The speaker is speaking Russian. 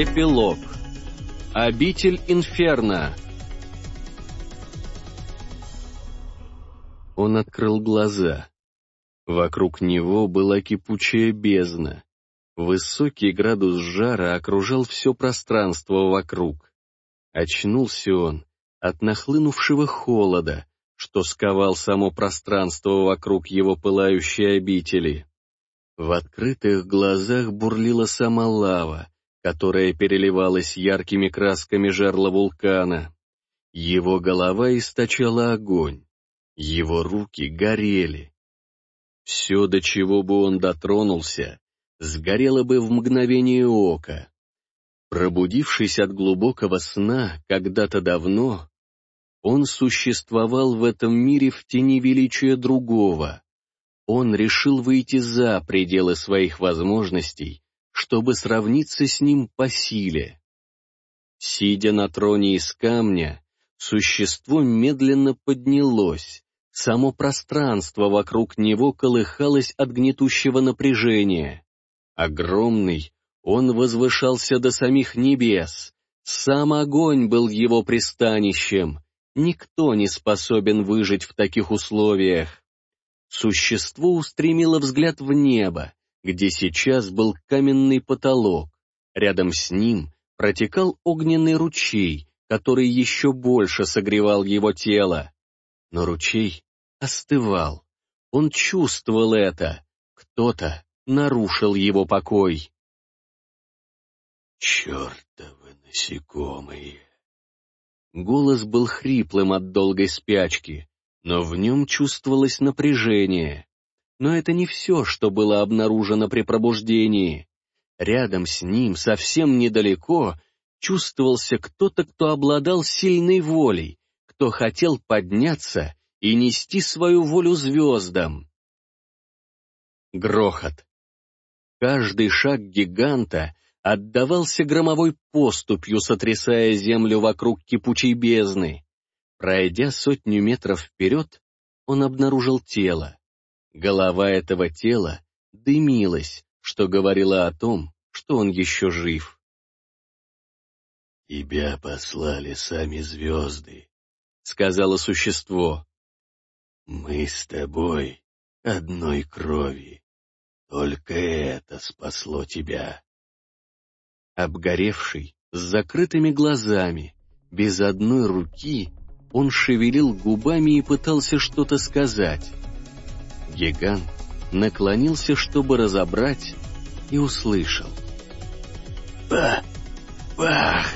Эпилог. Обитель Инферно. Он открыл глаза. Вокруг него была кипучая бездна. Высокий градус жара окружал все пространство вокруг. Очнулся он от нахлынувшего холода, что сковал само пространство вокруг его пылающей обители. В открытых глазах бурлила сама лава, которая переливалась яркими красками жерла вулкана. Его голова источала огонь, его руки горели. Все, до чего бы он дотронулся, сгорело бы в мгновение ока. Пробудившись от глубокого сна когда-то давно, он существовал в этом мире в тени величия другого. Он решил выйти за пределы своих возможностей чтобы сравниться с ним по силе. Сидя на троне из камня, существо медленно поднялось, само пространство вокруг него колыхалось от гнетущего напряжения. Огромный, он возвышался до самих небес, сам огонь был его пристанищем, никто не способен выжить в таких условиях. Существо устремило взгляд в небо, где сейчас был каменный потолок. Рядом с ним протекал огненный ручей, который еще больше согревал его тело. Но ручей остывал. Он чувствовал это. Кто-то нарушил его покой. «Чертовы насекомые!» Голос был хриплым от долгой спячки, но в нем чувствовалось напряжение. Но это не все, что было обнаружено при пробуждении. Рядом с ним, совсем недалеко, чувствовался кто-то, кто обладал сильной волей, кто хотел подняться и нести свою волю звездам. Грохот. Каждый шаг гиганта отдавался громовой поступью, сотрясая землю вокруг кипучей бездны. Пройдя сотню метров вперед, он обнаружил тело. Голова этого тела дымилась, что говорило о том, что он еще жив. «Тебя послали сами звезды», — сказала существо. «Мы с тобой одной крови. Только это спасло тебя». Обгоревший, с закрытыми глазами, без одной руки, он шевелил губами и пытался что-то сказать. Гигант наклонился, чтобы разобрать, и услышал. «Ба! Бах!»